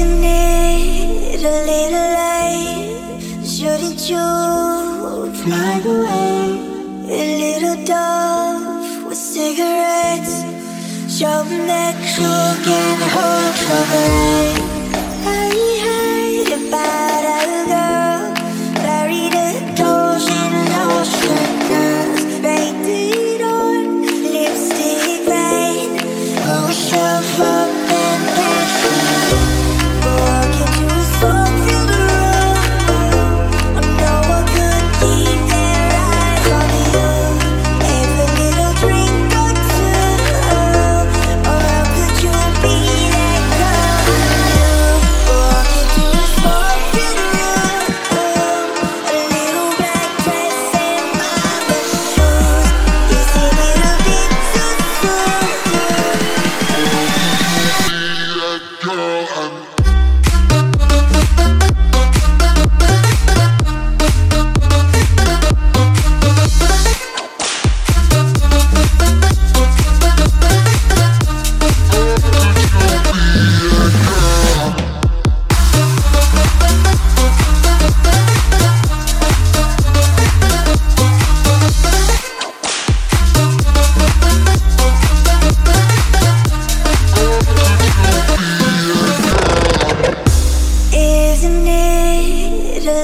Isn't a little late? Shouldn't you fly away? A little dove with cigarettes, showing that you can hold your breath.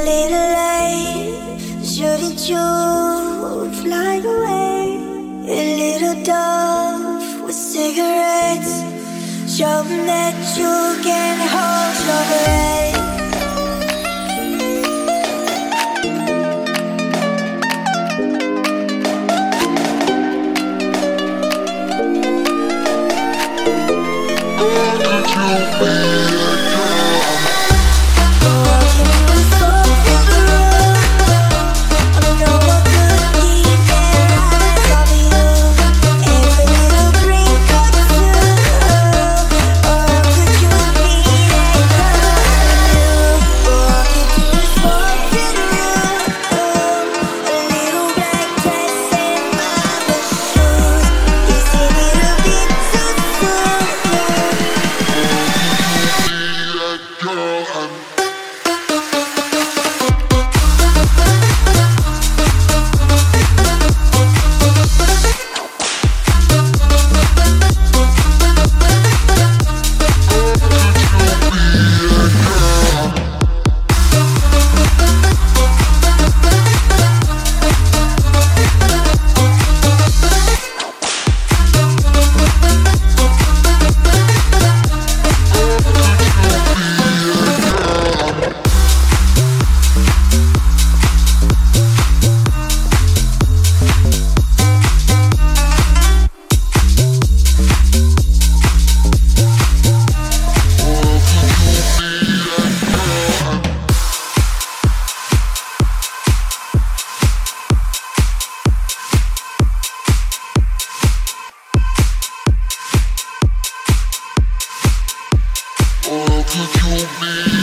little late. Shouldn't you fly away? A little dove with cigarettes. Show them that you can hold your breath. How could you feel? world to you, me.